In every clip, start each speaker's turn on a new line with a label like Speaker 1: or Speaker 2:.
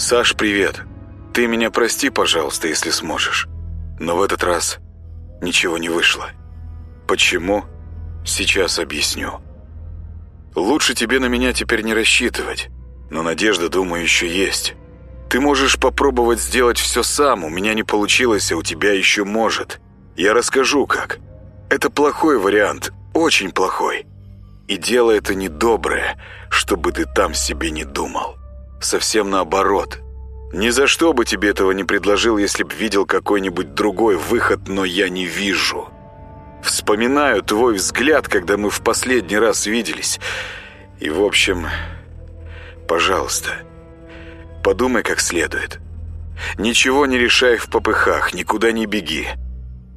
Speaker 1: «Саш, привет. Ты меня прости, пожалуйста, если сможешь. Но в этот раз ничего не вышло. Почему? Сейчас объясню. Лучше тебе на меня теперь не рассчитывать, но надежда, думаю, еще есть. Ты можешь попробовать сделать все сам, у меня не получилось, а у тебя еще может. Я расскажу, как. Это плохой вариант, очень плохой. И дело это недоброе, чтобы ты там себе не думал. Совсем наоборот. Ни за что бы тебе этого не предложил, если б видел какой-нибудь другой выход, но я не вижу. Вспоминаю твой взгляд, когда мы в последний раз виделись. И, в общем, пожалуйста, подумай как следует. Ничего не решай в попыхах, никуда не беги.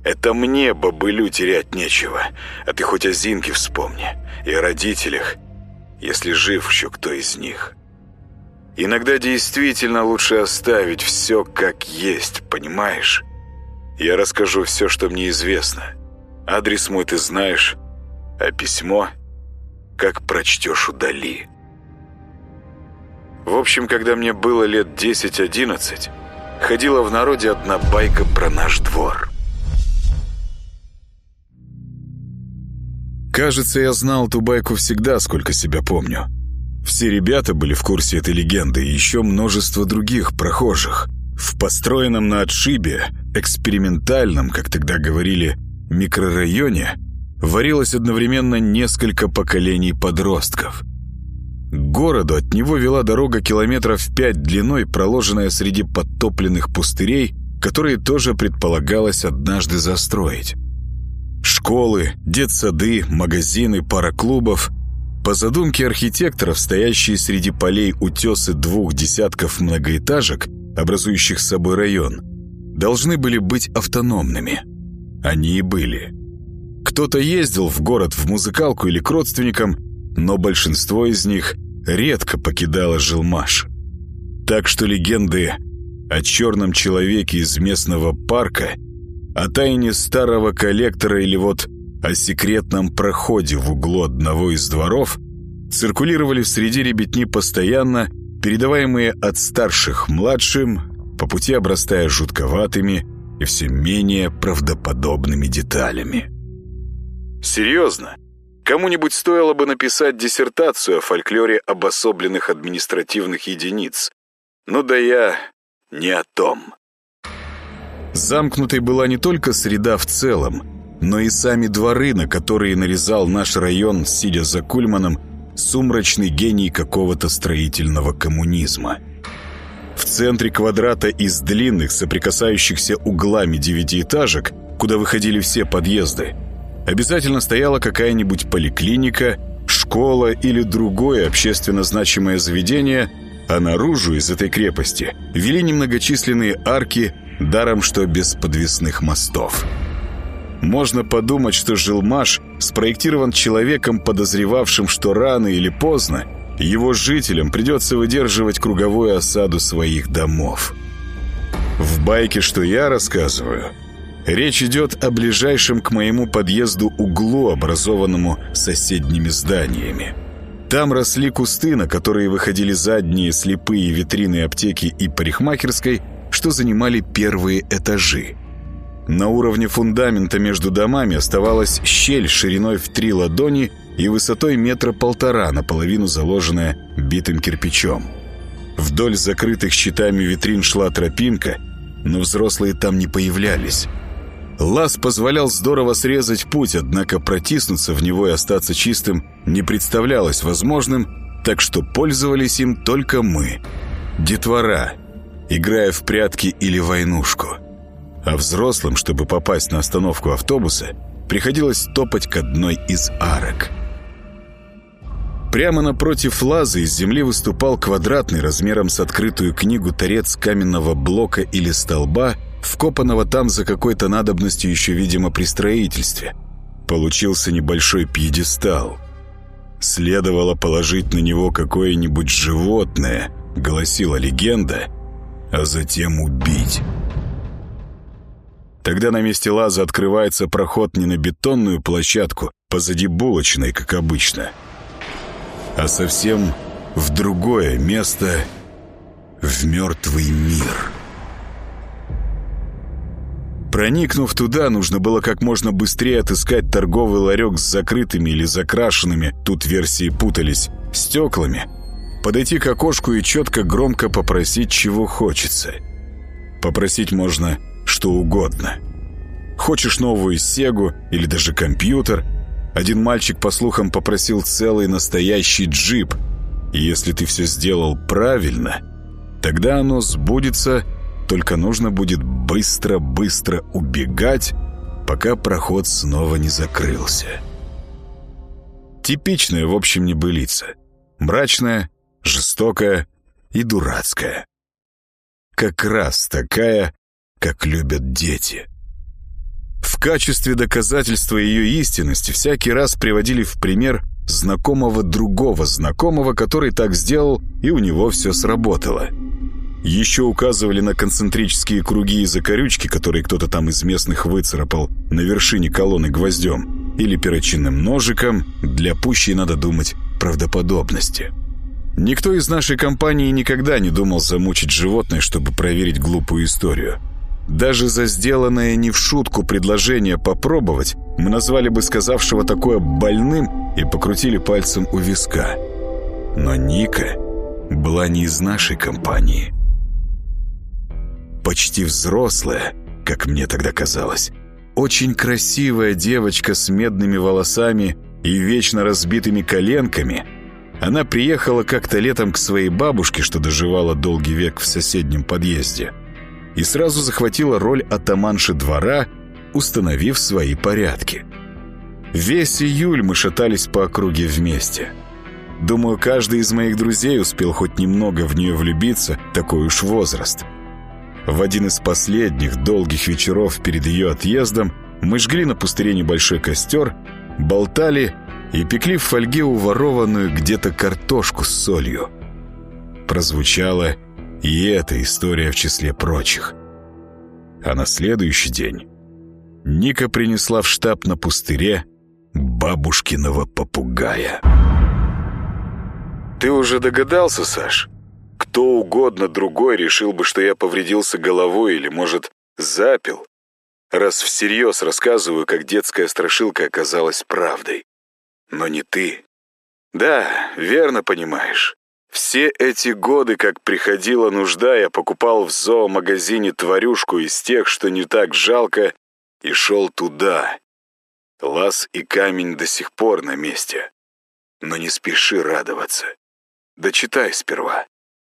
Speaker 1: Это мне, бабылю, терять нечего. А ты хоть о Зинке вспомни. И о родителях, если жив еще кто из них. Иногда действительно лучше оставить все как есть, понимаешь? Я расскажу все, что мне известно. Адрес мой ты знаешь, а письмо, как прочтешь, удали. В общем, когда мне было лет 10-11, ходила в народе одна байка про наш двор. Кажется, я знал ту байку всегда, сколько себя помню. Все ребята были в курсе этой легенды и еще множество других прохожих. В построенном на отшибе, экспериментальном, как тогда говорили, микрорайоне варилось одновременно несколько поколений подростков. К городу от него вела дорога километров пять длиной, проложенная среди подтопленных пустырей, которые тоже предполагалось однажды застроить. Школы, детсады, магазины, пара клубов – по задумке архитекторов, стоящие среди полей утесы двух десятков многоэтажек, образующих собой район, должны были быть автономными. Они и были. Кто-то ездил в город в музыкалку или к родственникам, но большинство из них редко покидало жилмаш. Так что легенды о черном человеке из местного парка, о тайне старого коллектора или вот о секретном проходе в углу одного из дворов циркулировали в среде ребятни постоянно, передаваемые от старших младшим, по пути обрастая жутковатыми и все менее правдоподобными деталями. Серьезно, кому-нибудь стоило бы написать диссертацию о фольклоре обособленных административных единиц. Ну да я не о том. Замкнутой была не только среда в целом, но и сами дворы, на которые нарезал наш район, сидя за Кульманом, сумрачный гений какого-то строительного коммунизма. В центре квадрата из длинных, соприкасающихся углами девятиэтажек, куда выходили все подъезды, обязательно стояла какая-нибудь поликлиника, школа или другое общественно значимое заведение, а наружу из этой крепости вели немногочисленные арки, даром что без подвесных мостов. Можно подумать, что жилмаш спроектирован человеком, подозревавшим, что рано или поздно его жителям придется выдерживать круговую осаду своих домов. В байке, что я рассказываю, речь идет о ближайшем к моему подъезду углу, образованному соседними зданиями. Там росли кусты, на которые выходили задние слепые витрины аптеки и парикмахерской, что занимали первые этажи. На уровне фундамента между домами оставалась щель шириной в три ладони и высотой метра полтора, наполовину заложенная битым кирпичом. Вдоль закрытых щитами витрин шла тропинка, но взрослые там не появлялись. Лаз позволял здорово срезать путь, однако протиснуться в него и остаться чистым не представлялось возможным, так что пользовались им только мы. Детвора, играя в прятки или войнушку а взрослым, чтобы попасть на остановку автобуса, приходилось топать к одной из арок. Прямо напротив лаза из земли выступал квадратный размером с открытую книгу торец каменного блока или столба, вкопанного там за какой-то надобностью еще, видимо, при строительстве. Получился небольшой пьедестал. Следовало положить на него какое-нибудь животное, гласила легенда, а затем убить. Тогда на месте лаза открывается проход не на бетонную площадку, позади булочной, как обычно, а совсем в другое место, в мертвый мир. Проникнув туда, нужно было как можно быстрее отыскать торговый ларек с закрытыми или закрашенными, тут версии путались, стеклами, подойти к окошку и четко громко попросить, чего хочется. Попросить можно что угодно. Хочешь новую Сегу или даже компьютер? Один мальчик, по слухам, попросил целый настоящий джип. И если ты все сделал правильно, тогда оно сбудется только нужно будет быстро-быстро убегать, пока проход снова не закрылся. Типичная, в общем, небылица. Мрачная, жестокая и дурацкая. Как раз такая, как любят дети. В качестве доказательства ее истинности всякий раз приводили в пример знакомого другого знакомого, который так сделал, и у него все сработало – еще указывали на концентрические круги и закорючки, которые кто-то там из местных выцарапал на вершине колонны гвоздем или перочинным ножиком, для пущей, надо думать, правдоподобности. Никто из нашей компании никогда не думал замучить животное, чтобы проверить глупую историю. Даже за сделанное не в шутку предложение попробовать мы назвали бы сказавшего такое больным и покрутили пальцем у виска. Но Ника была не из нашей компании – почти взрослая, как мне тогда казалось. Очень красивая девочка с медными волосами и вечно разбитыми коленками. Она приехала как-то летом к своей бабушке, что доживала долгий век в соседнем подъезде, и сразу захватила роль атаманши двора, установив свои порядки. Весь июль мы шатались по округе вместе. Думаю, каждый из моих друзей успел хоть немного в нее влюбиться, такой уж возраст – в один из последних долгих вечеров перед ее отъездом мы жгли на пустыре небольшой костер, болтали и пекли в фольге уворованную где-то картошку с солью. Прозвучала и эта история в числе прочих. А на следующий день Ника принесла в штаб на пустыре бабушкиного попугая. «Ты уже догадался, Саш?» Кто угодно другой решил бы, что я повредился головой или, может, запил. Раз всерьез рассказываю, как детская страшилка оказалась правдой. Но не ты. Да, верно понимаешь. Все эти годы, как приходила нужда, я покупал в зоомагазине тварюшку из тех, что не так жалко, и шел туда. Лаз и камень до сих пор на месте. Но не спеши радоваться. Дочитай сперва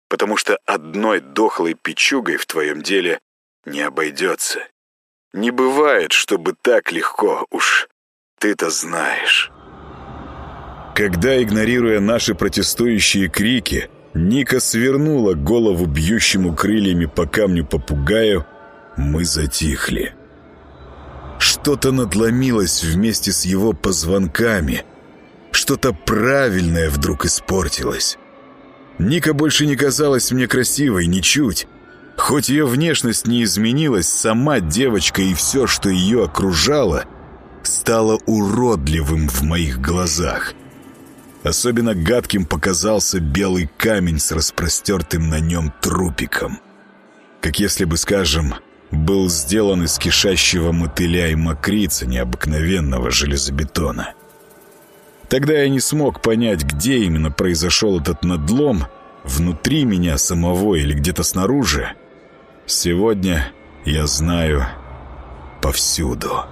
Speaker 1: потому что одной дохлой печугой в твоем деле не обойдется. Не бывает, чтобы так легко уж. Ты-то знаешь. Когда, игнорируя наши протестующие крики, Ника свернула голову бьющему крыльями по камню попугаю, мы затихли. Что-то надломилось вместе с его позвонками. Что-то правильное вдруг испортилось. Ника больше не казалась мне красивой, ничуть. Хоть ее внешность не изменилась, сама девочка и все, что ее окружало, стало уродливым в моих глазах. Особенно гадким показался белый камень с распростертым на нем трупиком. Как если бы, скажем, был сделан из кишащего мотыля и мокрица необыкновенного железобетона. Тогда я не смог понять, где именно произошел этот надлом, внутри меня самого или где-то снаружи. Сегодня я знаю повсюду.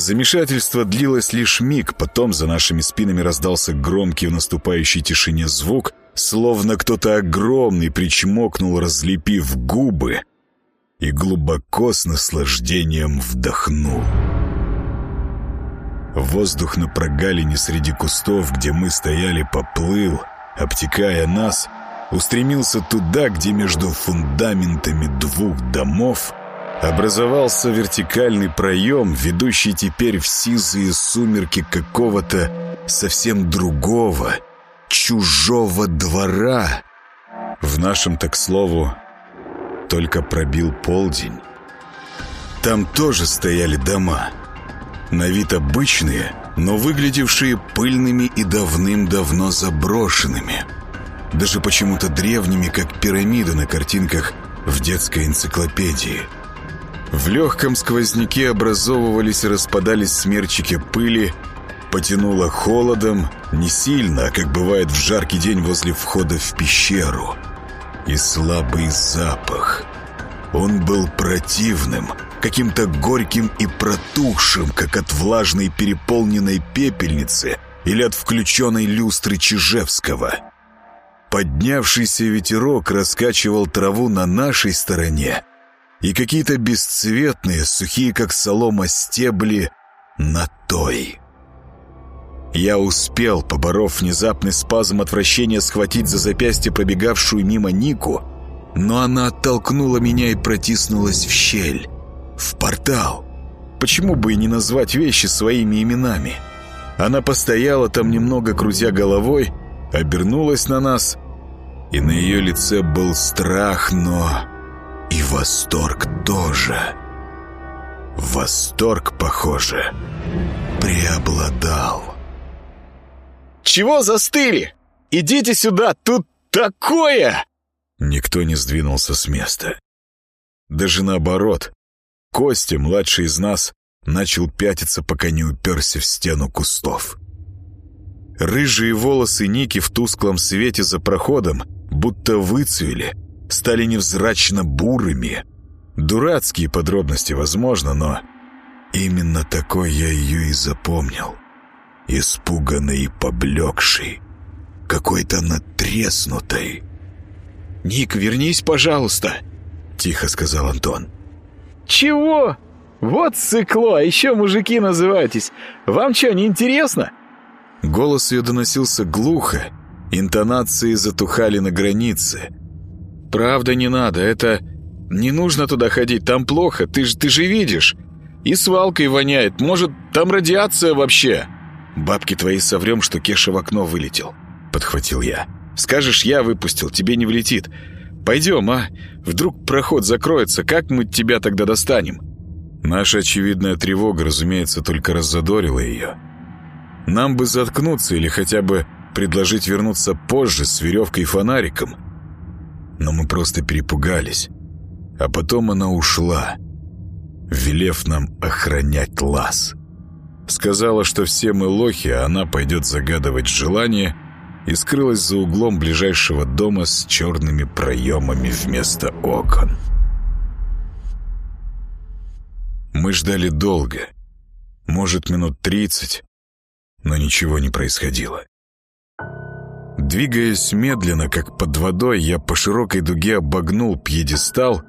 Speaker 1: Замешательство длилось лишь миг, потом за нашими спинами раздался громкий в наступающей тишине звук, словно кто-то огромный причмокнул, разлепив губы, и глубоко с наслаждением вдохнул. Воздух на прогалине среди кустов, где мы стояли, поплыл, обтекая нас, устремился туда, где между фундаментами двух домов образовался вертикальный проем, ведущий теперь в сизые сумерки какого-то совсем другого, чужого двора. В нашем, так слову, только пробил полдень. Там тоже стояли дома — на вид обычные, но выглядевшие пыльными и давным-давно заброшенными. Даже почему-то древними, как пирамиды на картинках в детской энциклопедии. В легком сквозняке образовывались и распадались смерчики пыли, потянуло холодом, не сильно, а как бывает в жаркий день возле входа в пещеру. И слабый запах. Он был противным, каким-то горьким и протухшим, как от влажной переполненной пепельницы или от включенной люстры Чижевского. Поднявшийся ветерок раскачивал траву на нашей стороне, и какие-то бесцветные, сухие как солома стебли на той. Я успел, поборов внезапный спазм отвращения, схватить за запястье пробегавшую мимо Нику, но она оттолкнула меня и протиснулась в щель, в портал. Почему бы и не назвать вещи своими именами? Она постояла там немного, крутя головой, обернулась на нас, и на ее лице был страх, но и восторг тоже. Восторг, похоже, преобладал.
Speaker 2: «Чего застыли? Идите сюда, тут такое!»
Speaker 1: Никто не сдвинулся с места. Даже наоборот, Костя, младший из нас, начал пятиться, пока не уперся в стену кустов. Рыжие волосы Ники в тусклом свете за проходом будто выцвели, стали невзрачно бурыми. Дурацкие подробности, возможно, но именно такой я ее и запомнил. Испуганный и поблекший, какой-то натреснутый.
Speaker 2: «Ник, вернись, пожалуйста!»
Speaker 1: — тихо сказал Антон.
Speaker 2: «Чего? Вот сыкло, а еще мужики называетесь. Вам что, не интересно?»
Speaker 1: Голос ее доносился глухо, интонации затухали на границе.
Speaker 2: «Правда не надо, это... Не нужно туда ходить, там плохо, ты же ты же видишь. И свалкой воняет, может, там радиация вообще?» «Бабки твои соврем, что Кеша в окно вылетел», — подхватил я. «Скажешь, я выпустил, тебе не влетит. Пойдем, а? Вдруг проход закроется, как мы тебя тогда достанем?»
Speaker 1: Наша очевидная тревога, разумеется, только раззадорила ее. Нам бы заткнуться или хотя бы предложить вернуться позже с веревкой и фонариком. Но мы просто перепугались. А потом она ушла, велев нам охранять лаз. Сказала, что все мы лохи, а она пойдет загадывать желание, и скрылась за углом ближайшего дома с черными проемами вместо окон. Мы ждали долго, может, минут тридцать, но ничего не происходило. Двигаясь медленно, как под водой, я по широкой дуге обогнул пьедестал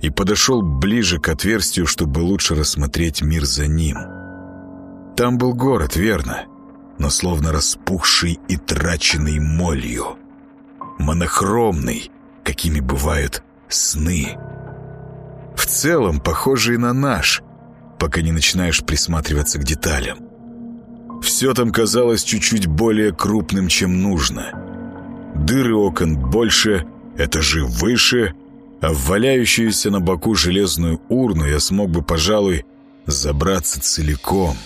Speaker 1: и подошел ближе к отверстию, чтобы лучше рассмотреть мир за ним. Там был город, верно, но словно распухший и траченный молью. Монохромный, какими бывают сны. В целом, похожий на наш, пока не начинаешь присматриваться к деталям. Все там казалось чуть-чуть более крупным, чем нужно. Дыры окон больше, этажи выше, а в валяющуюся на боку железную урну я смог бы, пожалуй, забраться целиком.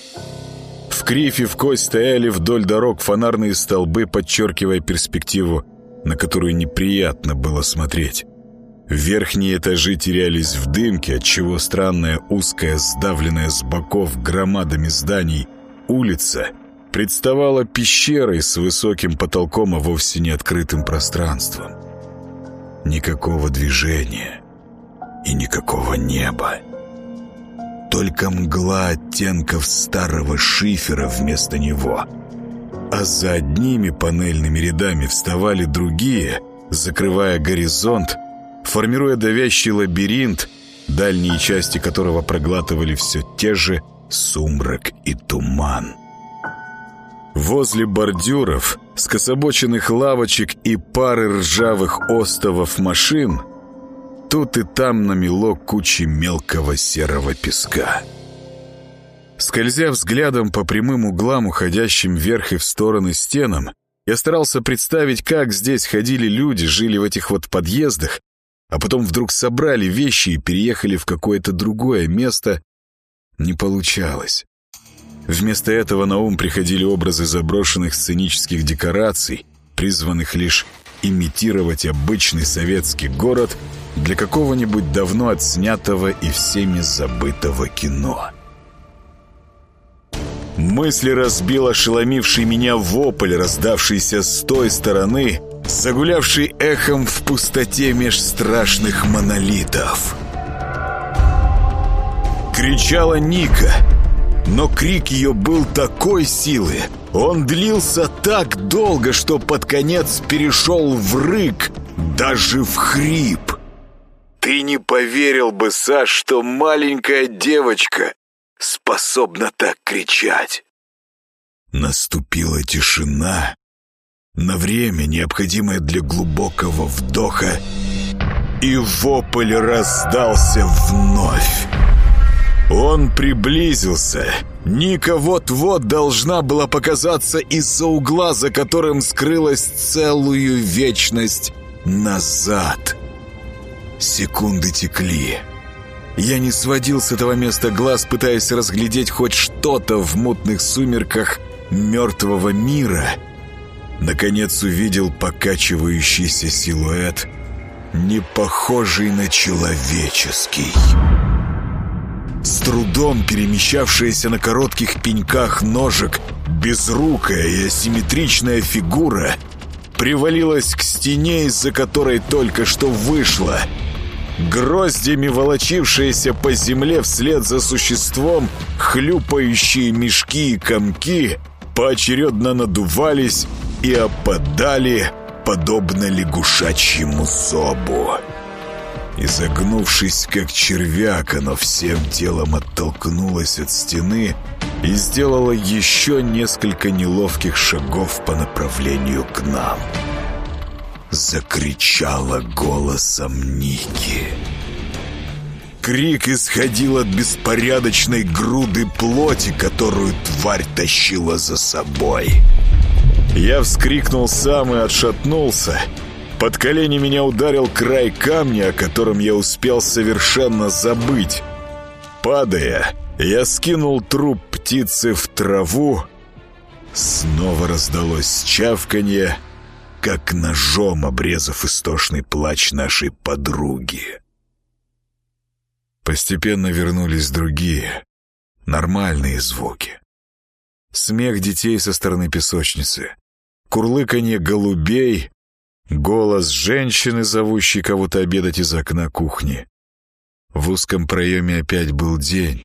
Speaker 1: В крифе в кость стояли вдоль дорог фонарные столбы, подчеркивая перспективу, на которую неприятно было смотреть. Верхние этажи терялись в дымке, отчего странная узкая, сдавленная с боков громадами зданий – улица представала пещерой с высоким потолком, а вовсе не открытым пространством. Никакого движения и никакого неба. Только мгла оттенков старого шифера вместо него. А за одними панельными рядами вставали другие, закрывая горизонт, формируя давящий лабиринт, дальние части которого проглатывали все те же сумрак и туман. Возле бордюров, скособоченных лавочек и пары ржавых остовов машин тут и там намело кучи мелкого серого песка. Скользя взглядом по прямым углам, уходящим вверх и в стороны стенам, я старался представить, как здесь ходили люди, жили в этих вот подъездах, а потом вдруг собрали вещи и переехали в какое-то другое место, не получалось. Вместо этого на ум приходили образы заброшенных сценических декораций, призванных лишь имитировать обычный советский город для какого-нибудь давно отснятого и всеми забытого кино. Мысли разбил ошеломивший меня вопль, раздавшийся с той стороны, загулявший эхом в пустоте меж страшных монолитов. Кричала Ника, но крик ее был такой силы, он длился так долго, что под конец перешел в рык, даже в хрип. Ты не поверил бы, Саш, что маленькая девочка способна так кричать. Наступила тишина, на время, необходимое для глубокого вдоха, и вопль раздался вновь. Он приблизился. Ника вот-вот должна была показаться из-за угла, за которым скрылась целую вечность назад. Секунды текли. Я не сводил с этого места глаз, пытаясь разглядеть хоть что-то в мутных сумерках мертвого мира. Наконец увидел покачивающийся силуэт, не похожий на человеческий с трудом перемещавшаяся на коротких пеньках ножек, безрукая и асимметричная фигура привалилась к стене, из-за которой только что вышла. Гроздями волочившиеся по земле вслед за существом, хлюпающие мешки и комки поочередно надувались и опадали, подобно лягушачьему зобу. Изогнувшись, как червяк, оно всем телом оттолкнулось от стены и сделало еще несколько неловких шагов по направлению к нам. Закричала голосом Ники. Крик исходил от беспорядочной груды плоти, которую тварь тащила за собой. Я вскрикнул сам и отшатнулся — под колени меня ударил край камня, о котором я успел совершенно забыть. Падая, я скинул труп птицы в траву. Снова раздалось чавканье, как ножом обрезав истошный плач нашей подруги. Постепенно вернулись другие, нормальные звуки. Смех детей со стороны песочницы, курлыканье голубей, Голос женщины, зовущей кого-то обедать из окна кухни. В узком проеме опять был день.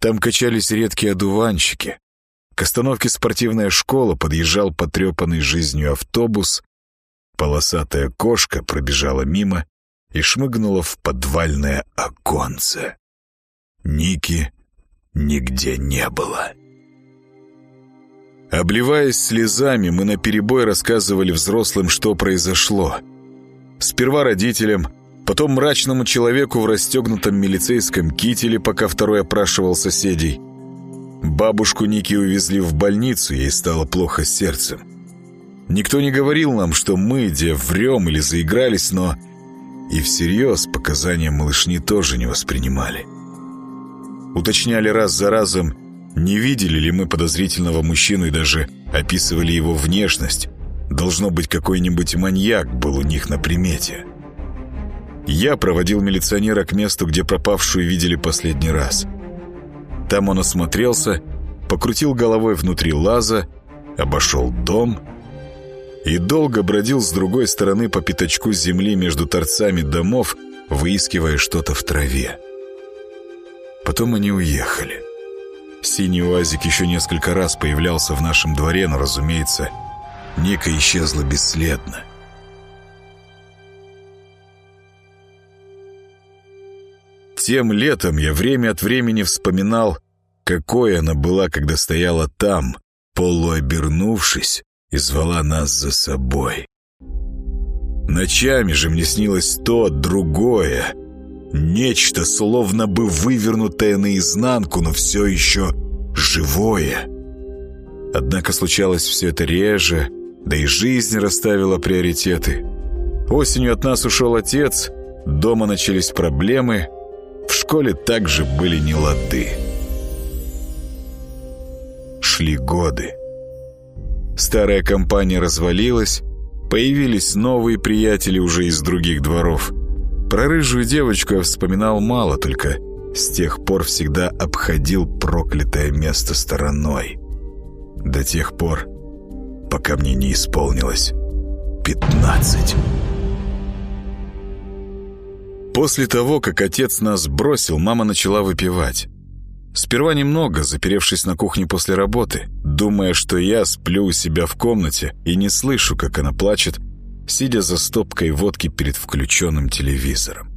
Speaker 1: Там качались редкие одуванчики. К остановке спортивная школа подъезжал потрепанный жизнью автобус. Полосатая кошка пробежала мимо и шмыгнула в подвальное оконце. Ники нигде не было. Обливаясь слезами, мы наперебой рассказывали взрослым, что произошло. Сперва родителям, потом мрачному человеку в расстегнутом милицейском кителе, пока второй опрашивал соседей. Бабушку Ники увезли в больницу, ей стало плохо с сердцем. Никто не говорил нам, что мы, где врем или заигрались, но и всерьез показания малышни тоже не воспринимали. Уточняли раз за разом, не видели ли мы подозрительного мужчину и даже описывали его внешность? Должно быть, какой-нибудь маньяк был у них на примете. Я проводил милиционера к месту, где пропавшую видели последний раз. Там он осмотрелся, покрутил головой внутри лаза, обошел дом и долго бродил с другой стороны по пятачку земли между торцами домов, выискивая что-то в траве. Потом они уехали. Синий уазик еще несколько раз появлялся в нашем дворе, но, разумеется, Ника исчезла бесследно. Тем летом я время от времени вспоминал, какой она была, когда стояла там, полуобернувшись, и звала нас за собой. Ночами же мне снилось то, другое — Нечто, словно бы вывернутое наизнанку, но все еще живое. Однако случалось все это реже, да и жизнь расставила приоритеты. Осенью от нас ушел отец, дома начались проблемы, в школе также были нелады. шли годы. Старая компания развалилась, появились новые приятели уже из других дворов. Про рыжую девочку я вспоминал мало, только с тех пор всегда обходил проклятое место стороной. До тех пор, пока мне не исполнилось пятнадцать. После того, как отец нас бросил, мама начала выпивать. Сперва немного, заперевшись на кухне после работы, думая, что я сплю у себя в комнате и не слышу, как она плачет, сидя за стопкой водки перед включенным телевизором.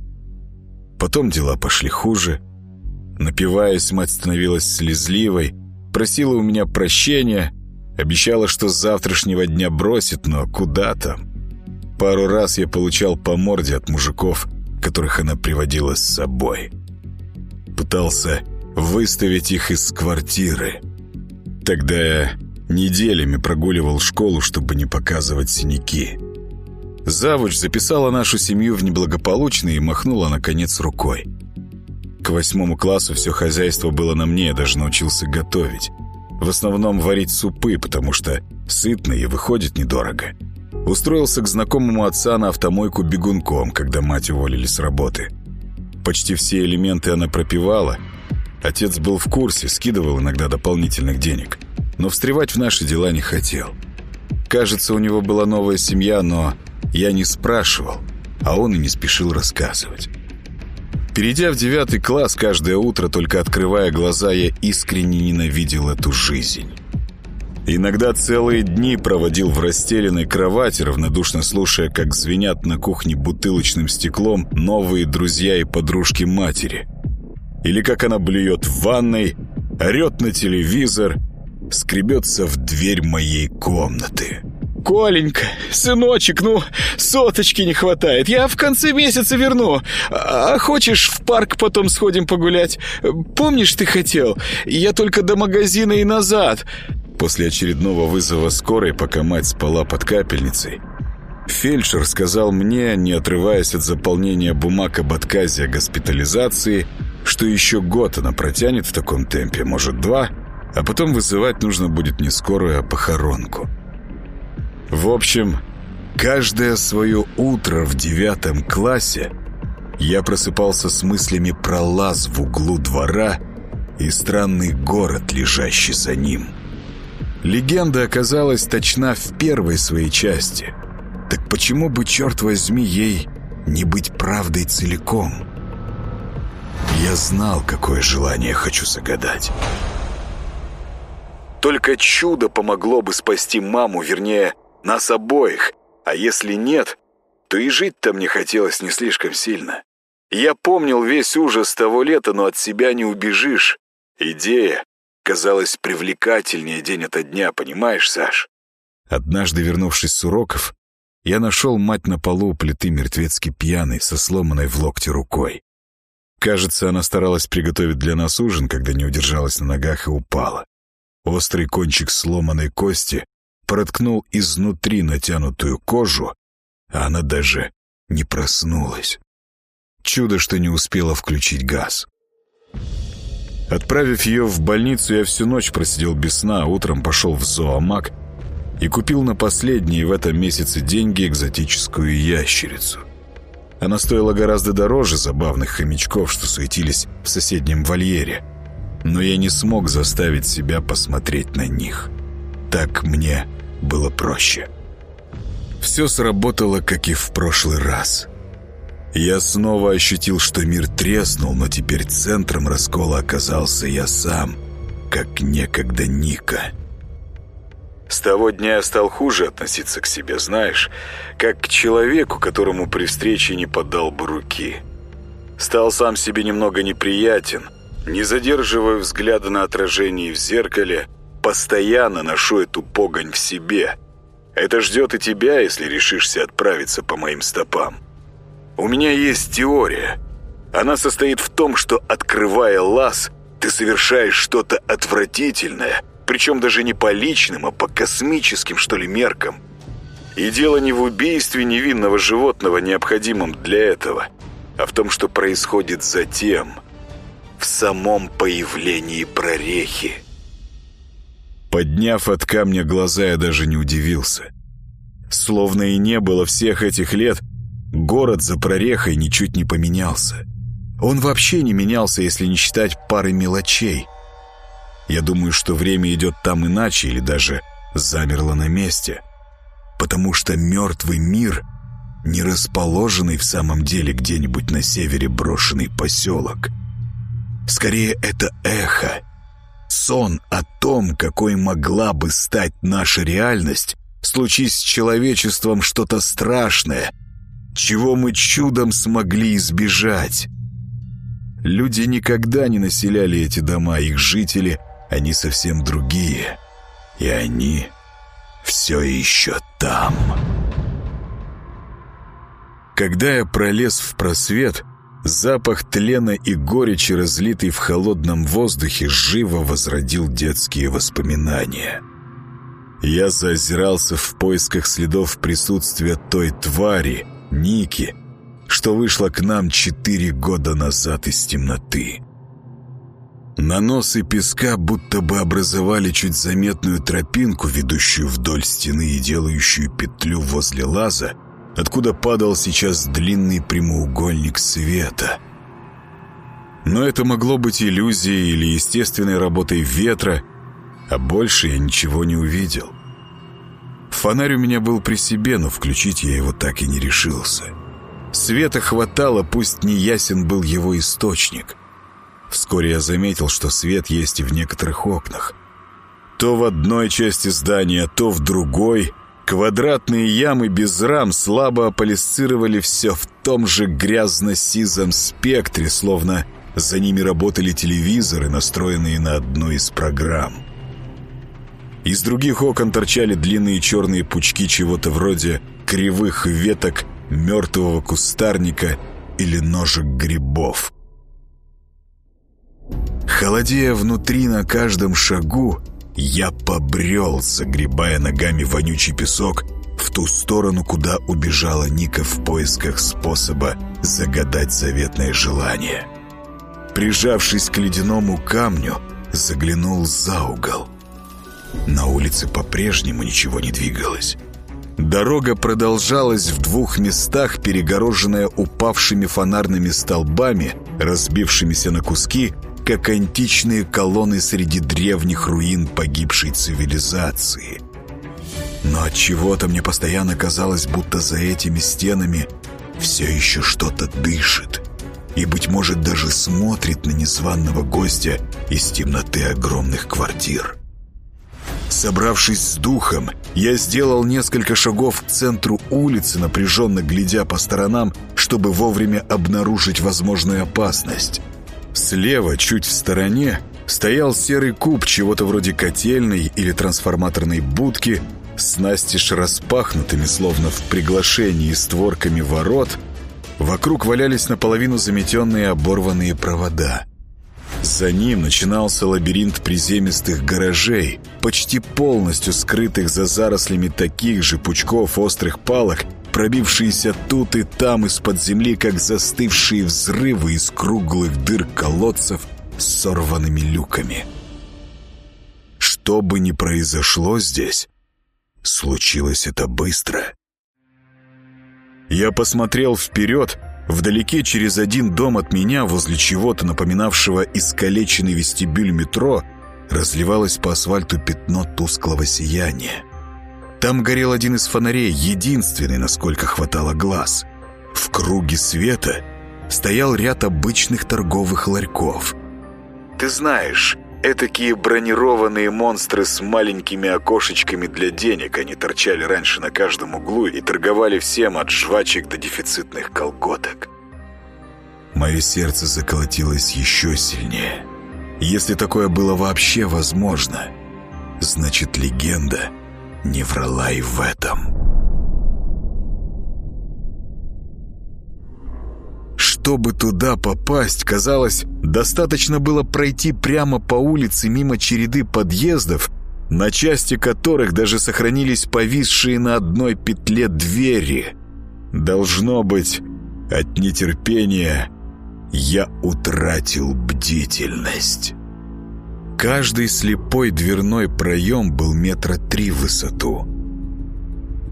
Speaker 1: Потом дела пошли хуже. Напиваясь, мать становилась слезливой, просила у меня прощения, обещала, что с завтрашнего дня бросит, но куда там. Пару раз я получал по морде от мужиков, которых она приводила с собой. Пытался выставить их из квартиры. Тогда я неделями прогуливал школу, чтобы не показывать синяки. Завуч записала нашу семью в неблагополучный и махнула, наконец, рукой. К восьмому классу все хозяйство было на мне, я даже научился готовить. В основном варить супы, потому что сытно и выходит недорого. Устроился к знакомому отца на автомойку бегунком, когда мать уволили с работы. Почти все элементы она пропивала – Отец был в курсе, скидывал иногда дополнительных денег, но встревать в наши дела не хотел. Кажется, у него была новая семья, но я не спрашивал, а он и не спешил рассказывать. Перейдя в девятый класс, каждое утро, только открывая глаза, я искренне ненавидел эту жизнь. Иногда целые дни проводил в расстеленной кровати, равнодушно слушая, как звенят на кухне бутылочным стеклом новые друзья и подружки матери – или как она блюет в ванной, орет на телевизор, скребется в дверь моей комнаты.
Speaker 2: «Коленька, сыночек, ну, соточки не хватает. Я в конце месяца верну. А хочешь, в парк потом сходим погулять? Помнишь, ты хотел? Я только до магазина и назад».
Speaker 1: После очередного вызова скорой, пока мать спала под капельницей, фельдшер сказал мне, не отрываясь от заполнения бумаг об отказе о госпитализации, что еще год она протянет в таком темпе, может два, а потом вызывать нужно будет не скорую, а похоронку. В общем, каждое свое утро в девятом классе я просыпался с мыслями про лаз в углу двора и странный город, лежащий за ним. Легенда оказалась точна в первой своей части. Так почему бы, черт возьми, ей не быть правдой целиком? Я знал, какое желание хочу загадать. Только чудо помогло бы спасти маму, вернее, нас обоих. А если нет, то и жить-то мне хотелось не слишком сильно. Я помнил весь ужас того лета, но от себя не убежишь. Идея казалась привлекательнее день ото дня, понимаешь, Саш? Однажды, вернувшись с уроков, я нашел мать на полу у плиты мертвецки пьяной, со сломанной в локте рукой. Кажется, она старалась приготовить для нас ужин, когда не удержалась на ногах и упала. Острый кончик сломанной кости проткнул изнутри натянутую кожу, а она даже не проснулась. Чудо, что не успела включить газ. Отправив ее в больницу, я всю ночь просидел без сна, а утром пошел в зоомаг и купил на последние в этом месяце деньги экзотическую ящерицу. Она стоила гораздо дороже забавных хомячков, что суетились в соседнем вольере. Но я не смог заставить себя посмотреть на них. Так мне было проще. Все сработало, как и в прошлый раз. Я снова ощутил, что мир треснул, но теперь центром раскола оказался я сам, как некогда Ника. С того дня я стал хуже относиться к себе, знаешь, как к человеку, которому при встрече не подал бы руки. Стал сам себе немного неприятен, не задерживая взгляда на отражение в зеркале, постоянно ношу эту погонь в себе. Это ждет и тебя, если решишься отправиться по моим стопам. У меня есть теория. Она состоит в том, что, открывая лаз, ты совершаешь что-то отвратительное – причем даже не по личным, а по космическим, что ли, меркам. И дело не в убийстве невинного животного, необходимом для этого, а в том, что происходит затем, в самом появлении прорехи. Подняв от камня глаза, я даже не удивился. Словно и не было всех этих лет, город за прорехой ничуть не поменялся. Он вообще не менялся, если не считать пары мелочей. Я думаю, что время идет там иначе или даже замерло на месте. Потому что мертвый мир — не расположенный в самом деле где-нибудь на севере брошенный поселок. Скорее, это эхо, сон о том, какой могла бы стать наша реальность, случись с человечеством что-то страшное, чего мы чудом смогли избежать. Люди никогда не населяли эти дома, их жители, они совсем другие. И они все еще там. Когда я пролез в просвет, запах тлена и горечи, разлитый в холодном воздухе, живо возродил детские воспоминания. Я зазирался в поисках следов присутствия той твари, Ники, что вышла к нам четыре года назад из темноты. Наносы песка будто бы образовали чуть заметную тропинку, ведущую вдоль стены и делающую петлю возле лаза, откуда падал сейчас длинный прямоугольник света. Но это могло быть иллюзией или естественной работой ветра, а больше я ничего не увидел. Фонарь у меня был при себе, но включить я его так и не решился. Света хватало, пусть не ясен был его источник. Вскоре я заметил, что свет есть и в некоторых окнах. То в одной части здания, то в другой, Квадратные ямы без рам слабо аполисцировали все в том же грязно-сизом спектре, словно за ними работали телевизоры, настроенные на одну из программ. Из других окон торчали длинные черные пучки чего-то вроде кривых веток мертвого кустарника или ножек грибов. Холодея внутри на каждом шагу, я побрел, загребая ногами вонючий песок, в ту сторону, куда убежала Ника в поисках способа загадать заветное желание. Прижавшись к ледяному камню, заглянул за угол. На улице по-прежнему ничего не двигалось. Дорога продолжалась в двух местах, перегороженная упавшими фонарными столбами, разбившимися на куски как античные колонны среди древних руин погибшей цивилизации. Но от чего то мне постоянно казалось, будто за этими стенами все еще что-то дышит и, быть может, даже смотрит на незваного гостя из темноты огромных квартир. Собравшись с духом, я сделал несколько шагов к центру улицы, напряженно глядя по сторонам, чтобы вовремя обнаружить возможную опасность. Слева, чуть в стороне, стоял серый куб чего-то вроде котельной или трансформаторной будки с настежь распахнутыми, словно в приглашении, створками ворот. Вокруг валялись наполовину заметенные оборванные провода. За ним начинался лабиринт приземистых гаражей, почти полностью скрытых за зарослями таких же пучков острых палок, пробившиеся тут и там из-под земли, как застывшие взрывы из круглых дыр колодцев с сорванными люками. Что бы ни произошло здесь, случилось это быстро. Я посмотрел вперед, вдалеке через один дом от меня, возле чего-то напоминавшего искалеченный вестибюль метро, разливалось по асфальту пятно тусклого сияния. Там горел один из фонарей, единственный, насколько хватало глаз. В круге света стоял ряд обычных торговых ларьков. Ты знаешь, этакие бронированные монстры с маленькими окошечками для денег, они торчали раньше на каждом углу и торговали всем от жвачек до дефицитных колготок. Мое сердце заколотилось еще сильнее. Если такое было вообще возможно, значит легенда — не врала и в этом. Чтобы туда попасть, казалось, достаточно было пройти прямо по улице мимо череды подъездов, на части которых даже сохранились повисшие на одной петле двери. Должно быть, от нетерпения я утратил бдительность. Каждый слепой дверной проем был метра три в высоту.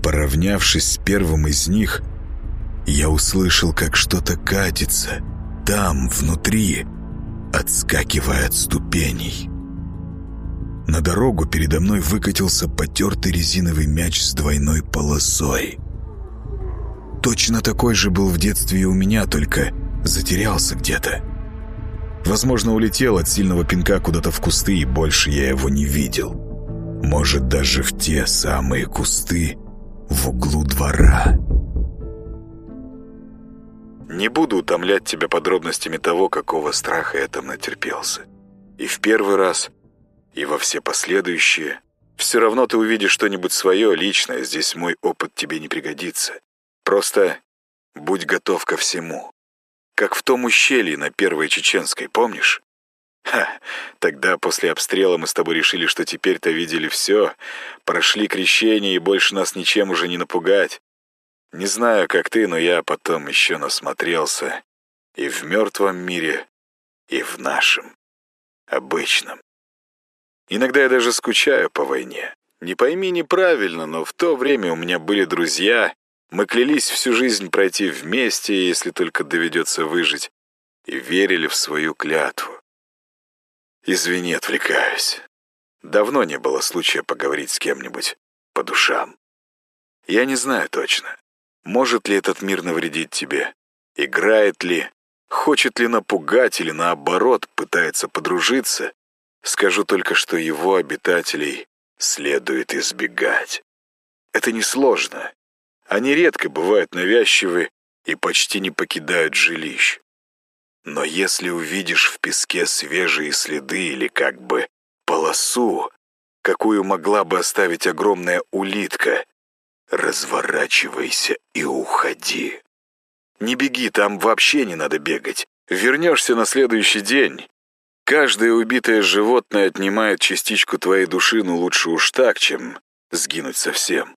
Speaker 1: Поравнявшись с первым из них, я услышал, как что-то катится, там, внутри, отскакивая от ступеней. На дорогу передо мной выкатился потертый резиновый мяч с двойной полосой. Точно такой же был в детстве и у меня, только затерялся где-то. Возможно, улетел от сильного пинка куда-то в кусты, и больше я его не видел. Может, даже в те самые кусты в углу двора.
Speaker 2: Не буду утомлять тебя подробностями того, какого страха я там натерпелся. И в первый раз, и во все последующие. Все равно ты увидишь что-нибудь свое, личное. Здесь мой опыт тебе не пригодится. Просто будь готов ко всему. Как в том ущелье на Первой Чеченской, помнишь? Ха, тогда после обстрела мы с тобой решили, что теперь-то видели все, прошли крещение и больше нас ничем уже не напугать. Не знаю, как ты, но я потом еще насмотрелся и в мертвом мире, и в нашем, обычном. Иногда я даже скучаю по войне. Не пойми неправильно, но в то время у меня были друзья, мы клялись всю жизнь пройти вместе, если только доведется выжить, и верили в свою клятву. Извини, отвлекаюсь. Давно не было случая поговорить с кем-нибудь по душам. Я не знаю точно, может ли этот мир навредить тебе, играет ли, хочет ли напугать или наоборот пытается подружиться. Скажу только, что его обитателей следует избегать. Это несложно, они редко бывают навязчивы и почти не покидают жилищ. Но если увидишь в песке свежие следы или как бы полосу, какую могла бы оставить огромная улитка, разворачивайся и уходи. Не беги, там вообще не надо бегать. Вернешься на следующий день. Каждое убитое животное отнимает частичку твоей души, но лучше уж так, чем сгинуть совсем.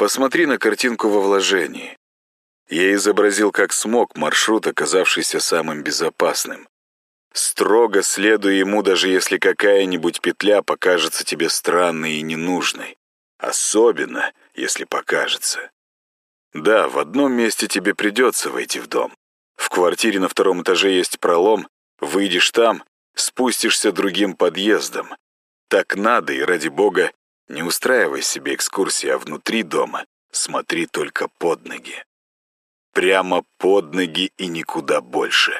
Speaker 2: Посмотри на картинку во вложении. Я изобразил как смог маршрут, оказавшийся самым безопасным. Строго следуй ему, даже если какая-нибудь петля покажется тебе странной и ненужной. Особенно, если покажется. Да, в одном месте тебе придется войти в дом. В квартире на втором этаже есть пролом, выйдешь там, спустишься другим подъездом. Так надо, и ради бога, не устраивай себе экскурсии, а внутри дома смотри только под ноги. Прямо под ноги и никуда больше.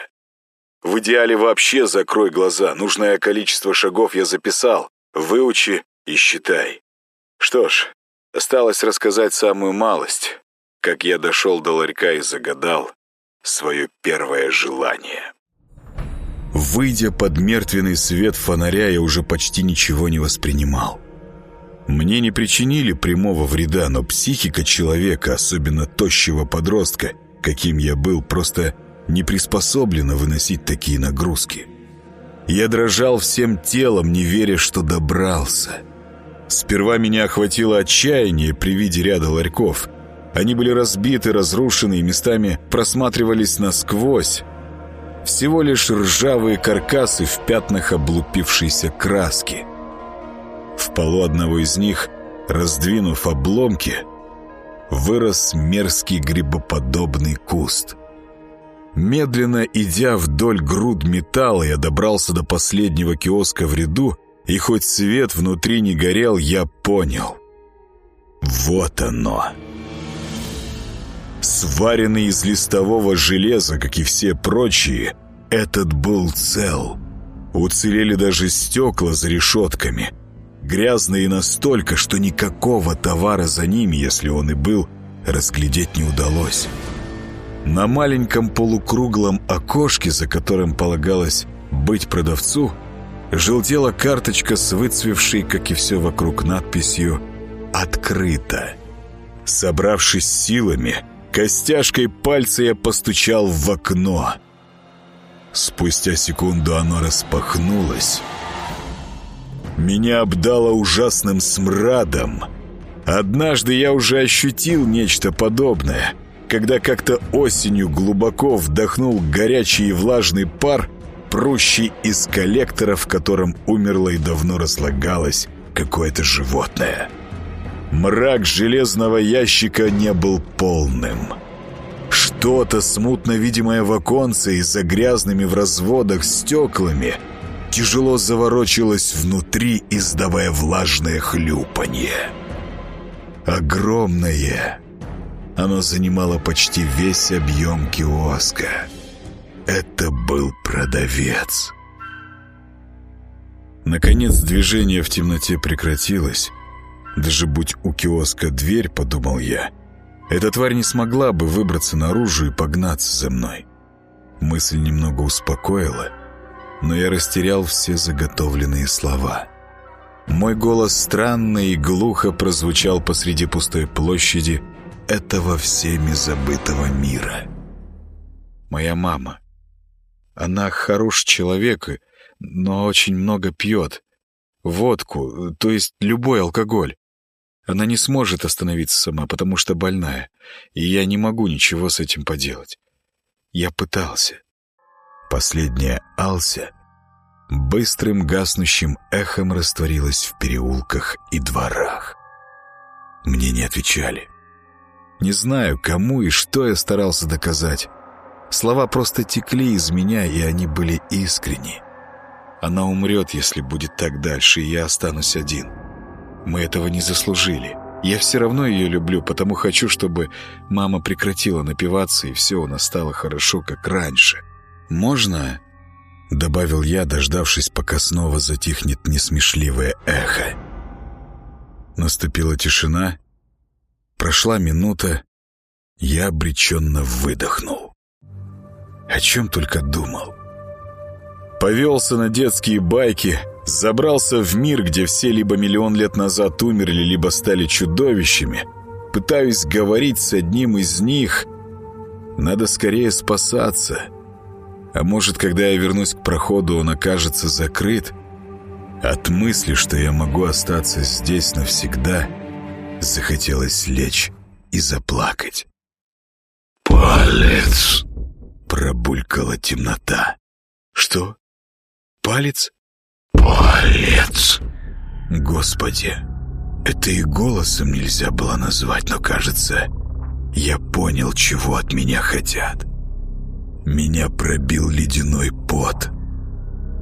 Speaker 2: В идеале вообще закрой глаза. Нужное количество шагов я записал. Выучи и считай. Что ж, осталось рассказать самую малость, как я дошел до ларька и загадал свое первое желание.
Speaker 1: Выйдя под мертвенный свет фонаря, я уже почти ничего не воспринимал. Мне не причинили прямого вреда, но психика человека, особенно тощего подростка, каким я был, просто не приспособлена выносить такие нагрузки. Я дрожал всем телом, не веря, что добрался. Сперва меня охватило отчаяние при виде ряда ларьков. Они были разбиты, разрушены и местами просматривались насквозь. Всего лишь ржавые каркасы в пятнах облупившейся краски. В полу одного из них, раздвинув обломки, вырос мерзкий грибоподобный куст. Медленно идя вдоль груд металла, я добрался до последнего киоска в ряду, и хоть свет внутри не горел, я понял. Вот оно. Сваренный из листового железа, как и все прочие, этот был цел. Уцелели даже стекла за решетками — Грязные настолько, что никакого товара за ними, если он и был, разглядеть не удалось. На маленьком полукруглом окошке, за которым полагалось быть продавцу, желтела карточка с выцвевшей, как и все вокруг, надписью «Открыто». Собравшись силами, костяшкой пальца я постучал в окно. Спустя секунду оно распахнулось, меня обдало ужасным смрадом. Однажды я уже ощутил нечто подобное, когда как-то осенью глубоко вдохнул горячий и влажный пар прущий из коллектора, в котором умерло и давно разлагалось какое-то животное. Мрак железного ящика не был полным. Что-то смутно видимое в оконце и за грязными в разводах стеклами тяжело заворочилось внутри, издавая влажное хлюпанье. Огромное. Оно занимало почти весь объем киоска. Это был продавец. Наконец движение в темноте прекратилось. Даже будь у киоска дверь, подумал я, эта тварь не смогла бы выбраться наружу и погнаться за мной. Мысль немного успокоила, но я растерял все заготовленные слова. Мой голос странно и глухо прозвучал посреди пустой площади этого всеми забытого мира. Моя мама. Она хороший человек, но очень много пьет. Водку, то есть любой алкоголь. Она не сможет остановиться сама, потому что больная, и я не могу ничего с этим поделать. Я пытался. Последняя Ался быстрым гаснущим эхом растворилась в переулках и дворах. Мне не отвечали. Не знаю, кому и что я старался доказать. Слова просто текли из меня, и они были искренни. Она умрет, если будет так дальше, и я останусь один. Мы этого не заслужили. Я все равно ее люблю, потому хочу, чтобы мама прекратила напиваться, и все у нас стало хорошо, как раньше. Можно — добавил я, дождавшись, пока снова затихнет несмешливое эхо. Наступила тишина. Прошла минута. Я обреченно выдохнул. О чем только думал. Повелся на детские байки, забрался в мир, где все либо миллион лет назад умерли, либо стали чудовищами. Пытаюсь говорить с одним из них. Надо скорее спасаться — а может, когда я вернусь к проходу, он окажется закрыт? От мысли, что я могу остаться здесь навсегда, захотелось лечь и заплакать. «Палец!» — пробулькала темнота. «Что? Палец?» «Палец!» Господи, это и голосом нельзя было назвать, но, кажется, я понял, чего от меня хотят. Меня пробил ледяной пот.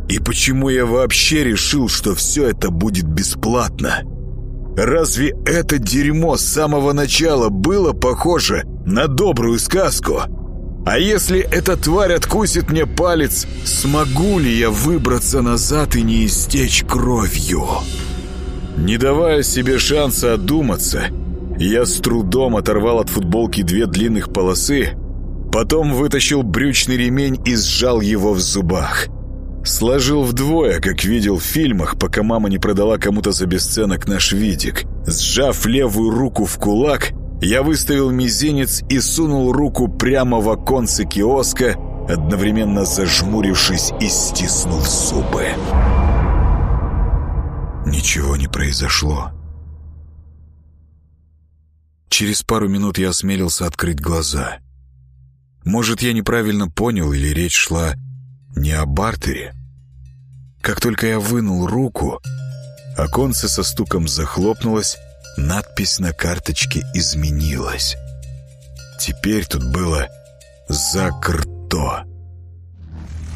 Speaker 1: И почему я вообще решил, что все это будет бесплатно? Разве это дерьмо с самого начала было похоже на добрую сказку? А если эта тварь откусит мне палец, смогу ли я выбраться назад и не истечь кровью? Не давая себе шанса одуматься, я с трудом оторвал от футболки две длинных полосы Потом вытащил брючный ремень и сжал его в зубах. Сложил вдвое, как видел в фильмах, пока мама не продала кому-то за бесценок наш видик. Сжав левую руку в кулак, я выставил мизинец и сунул руку прямо в оконце киоска, одновременно зажмурившись и стиснув зубы. Ничего не произошло. Через пару минут я осмелился открыть глаза — может, я неправильно понял, или речь шла не о бартере? Как только я вынул руку, оконце со стуком захлопнулось, надпись на карточке изменилась. Теперь тут было «Закрто».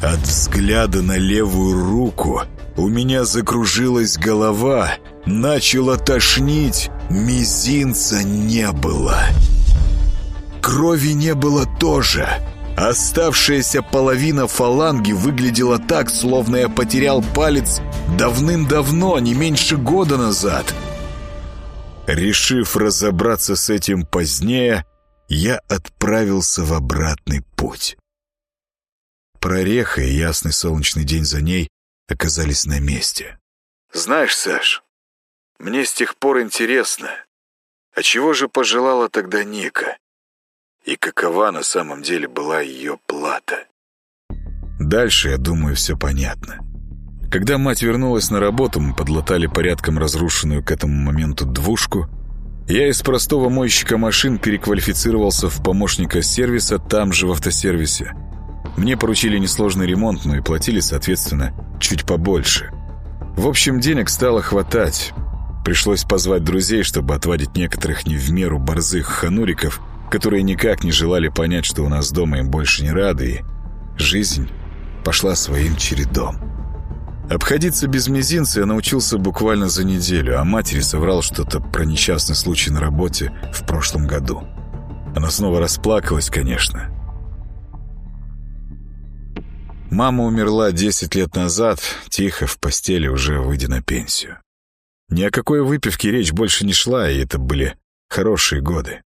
Speaker 1: От взгляда на левую руку у меня закружилась голова, начала тошнить, мизинца не было. Крови не было тоже. Оставшаяся половина фаланги выглядела так, словно я потерял палец давным-давно, не меньше года назад. Решив разобраться с этим позднее, я отправился в обратный путь. Прореха и ясный солнечный день за ней оказались на месте. «Знаешь, Саш, мне с тех пор интересно, а чего же пожелала тогда Ника?» И какова на самом деле была ее плата. Дальше, я думаю, все понятно. Когда мать вернулась на работу, мы подлатали порядком разрушенную к этому моменту двушку. Я из простого мойщика машин переквалифицировался в помощника сервиса там же в автосервисе. Мне поручили несложный ремонт, но и платили, соответственно, чуть побольше. В общем, денег стало хватать. Пришлось позвать друзей, чтобы отвадить некоторых не в меру борзых хануриков, которые никак не желали понять, что у нас дома им больше не рады, и жизнь пошла своим чередом. Обходиться без мизинца я научился буквально за неделю, а матери соврал что-то про несчастный случай на работе в прошлом году. Она снова расплакалась, конечно. Мама умерла 10 лет назад, тихо, в постели, уже выйдя на пенсию. Ни о какой выпивке речь больше не шла, и это были хорошие годы.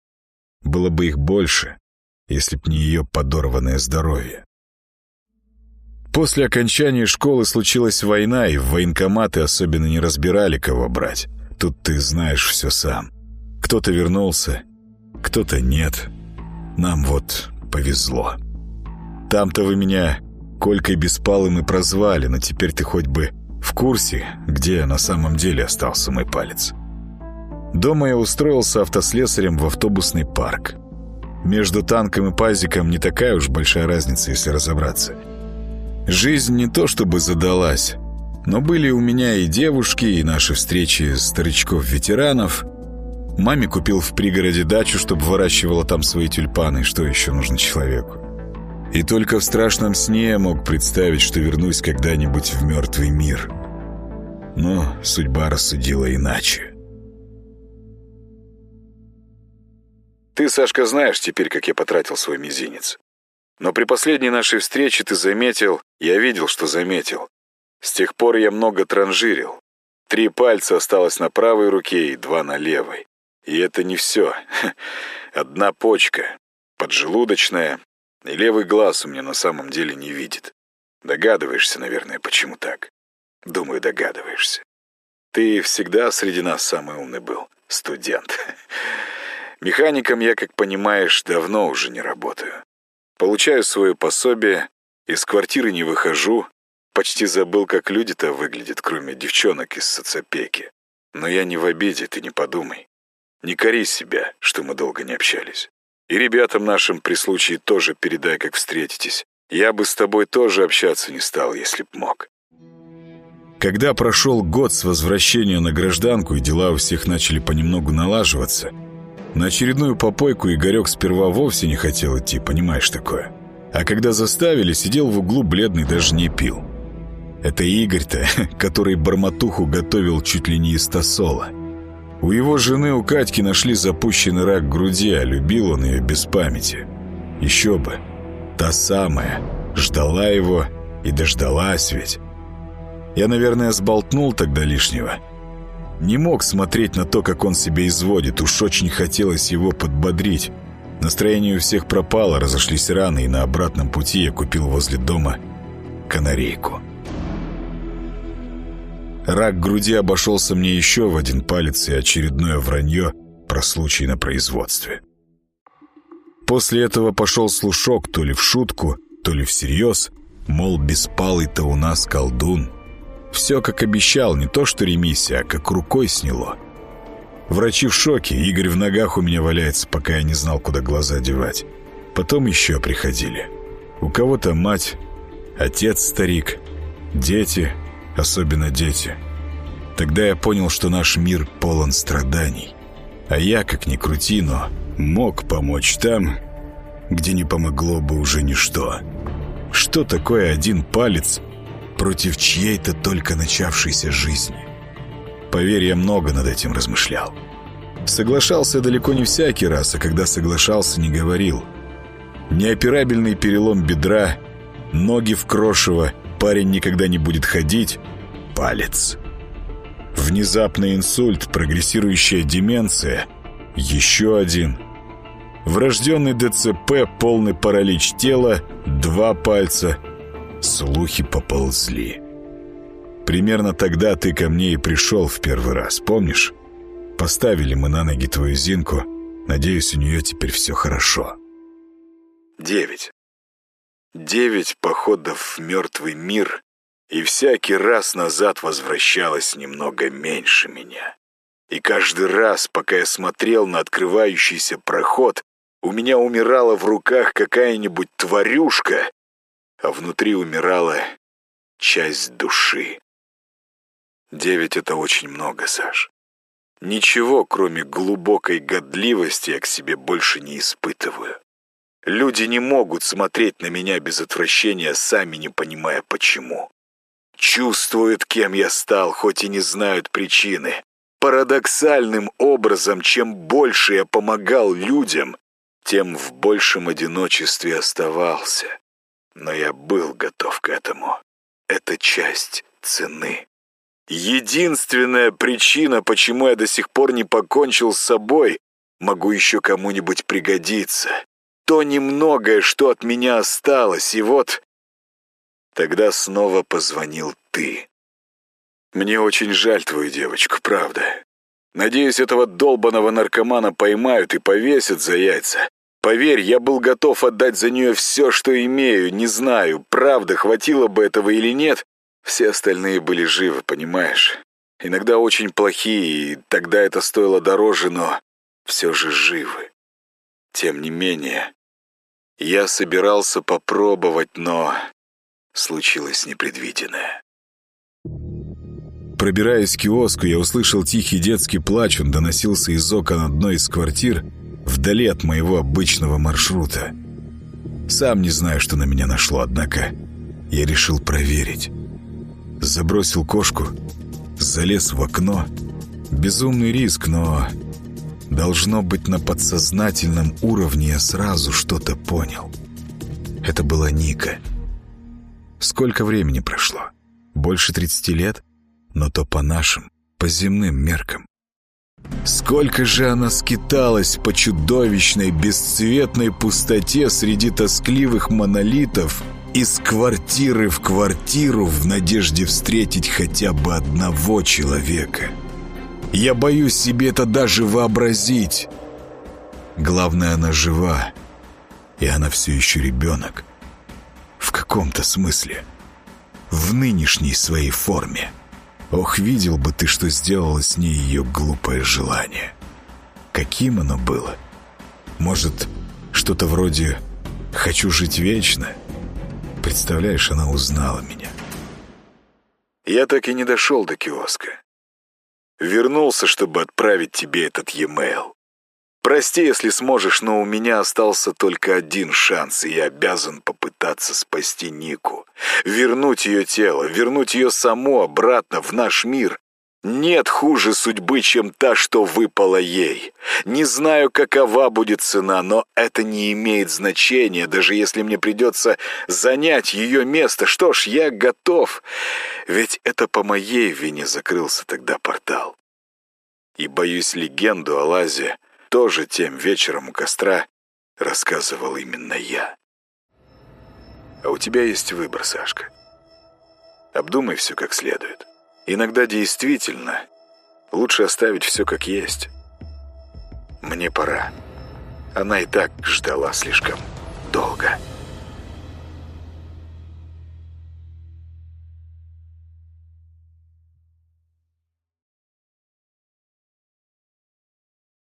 Speaker 1: Было бы их больше, если б не ее подорванное здоровье. После окончания школы случилась война, и в военкоматы особенно не разбирали, кого брать. Тут ты знаешь все сам. Кто-то вернулся, кто-то нет. Нам вот повезло. Там-то вы меня Колькой Беспалым и прозвали, но теперь ты хоть бы в курсе, где на самом деле остался мой палец. Дома я устроился автослесарем в автобусный парк. Между танком и пазиком не такая уж большая разница, если разобраться. Жизнь не то чтобы задалась, но были у меня и девушки, и наши встречи старичков-ветеранов. Маме купил в пригороде дачу, чтобы выращивала там свои тюльпаны, что еще нужно человеку. И только в страшном сне я мог представить, что вернусь когда-нибудь в мертвый мир. Но судьба рассудила иначе. Ты, Сашка, знаешь теперь, как я потратил свой мизинец. Но при последней нашей встрече ты заметил, я видел, что заметил. С тех пор я много транжирил. Три пальца осталось на правой руке и два на левой. И это не все. Одна почка, поджелудочная, и левый глаз у меня на самом деле не видит. Догадываешься, наверное, почему так? Думаю, догадываешься. Ты всегда среди нас самый умный был, студент. Механиком я, как понимаешь, давно уже не работаю. Получаю свое пособие, из квартиры не выхожу, почти забыл, как люди-то выглядят, кроме девчонок из соцопеки. Но я не в обиде, ты не подумай. Не кори себя, что мы долго не общались. И ребятам нашим при случае тоже передай, как встретитесь. Я бы с тобой тоже общаться не стал, если б мог. Когда прошел год с возвращения на гражданку и дела у всех начали понемногу налаживаться, на очередную попойку Игорек сперва вовсе не хотел идти, понимаешь такое. А когда заставили, сидел в углу бледный, даже не пил. Это Игорь-то, который барматуху готовил чуть ли не из тосола. У его жены, у Катьки, нашли запущенный рак груди, а любил он ее без памяти. Еще бы. Та самая. Ждала его и дождалась ведь. Я, наверное, сболтнул тогда лишнего. Не мог смотреть на то, как он себя изводит. Уж очень хотелось его подбодрить. Настроение у всех пропало, разошлись раны, и на обратном пути я купил возле дома канарейку. Рак груди обошелся мне еще в один палец и очередное вранье про случай на производстве. После этого пошел слушок то ли в шутку, то ли всерьез, мол, беспалый-то у нас колдун. Все, как обещал, не то что ремиссия, а как рукой сняло. Врачи в шоке, Игорь в ногах у меня валяется, пока я не знал, куда глаза девать. Потом еще приходили. У кого-то мать, отец старик, дети — особенно дети. Тогда я понял, что наш мир полон страданий. А я, как ни крути, но мог помочь там, где не помогло бы уже ничто. Что такое один палец против чьей-то только начавшейся жизни? Поверь, я много над этим размышлял. Соглашался далеко не всякий раз, а когда соглашался, не говорил. Неоперабельный перелом бедра, ноги в крошево — парень никогда не будет ходить, палец. Внезапный инсульт, прогрессирующая деменция, еще один. Врожденный ДЦП, полный паралич тела, два пальца. Слухи поползли. Примерно тогда ты ко мне и пришел в первый раз, помнишь? Поставили мы на ноги твою Зинку. Надеюсь, у нее теперь все хорошо. Девять. Девять походов в мертвый мир, и всякий раз назад возвращалось немного меньше меня. И каждый раз, пока я смотрел на открывающийся проход, у меня умирала в руках какая-нибудь тварюшка, а внутри умирала часть души. Девять — это очень много, Саш. Ничего, кроме глубокой годливости, я к себе больше не испытываю. Люди не могут смотреть на меня без отвращения, сами не понимая почему. Чувствуют, кем я стал, хоть и не знают причины. Парадоксальным образом, чем больше я помогал людям, тем в большем одиночестве оставался. Но я был готов к этому. Это часть цены. Единственная причина, почему я до сих пор не покончил с собой, могу еще кому-нибудь пригодиться. То немногое, что от меня осталось, и вот... Тогда снова позвонил ты. Мне очень жаль твою девочку, правда. Надеюсь, этого долбаного наркомана поймают и повесят за яйца. Поверь, я был готов отдать за нее все, что имею, не знаю, правда, хватило бы этого или нет, все остальные были живы, понимаешь? Иногда очень плохие, и тогда это стоило дороже, но все же живы. Тем не менее, я собирался попробовать, но случилось непредвиденное. Пробираясь к киоску, я услышал тихий детский плач, он доносился из окон одной из квартир, вдали от моего обычного маршрута. Сам не знаю, что на меня нашло, однако я решил проверить. Забросил кошку, залез в окно. Безумный риск, но... Должно быть, на подсознательном уровне я сразу что-то понял. Это была Ника. Сколько времени прошло? Больше 30 лет? Но то по нашим, по земным меркам. Сколько же она скиталась по чудовищной бесцветной пустоте среди тоскливых монолитов — из квартиры в квартиру в надежде встретить хотя бы одного человека. Я боюсь себе это даже вообразить. Главное, она жива, и она все еще ребенок. В каком-то смысле. В нынешней своей форме. Ох, видел бы ты, что сделало с ней ее глупое желание. Каким оно было? Может, что-то вроде «хочу жить вечно»? Представляешь, она узнала меня. Я так и не дошел до киоска. Вернулся, чтобы отправить тебе этот e-mail. Прости, если сможешь, но у меня остался только один шанс, и я обязан попытаться спасти Нику. Вернуть ее тело, вернуть ее саму обратно в наш мир, нет хуже судьбы, чем та, что выпала ей. Не знаю, какова будет цена, но это не имеет значения, даже если мне придется занять ее место. Что ж, я готов, ведь это по моей вине закрылся тогда портал. И, боюсь, легенду о Лазе тоже тем вечером у костра рассказывал именно я. А у тебя есть выбор, Сашка. Обдумай все как следует. Иногда действительно лучше оставить все как есть. Мне пора. Она и так ждала слишком долго.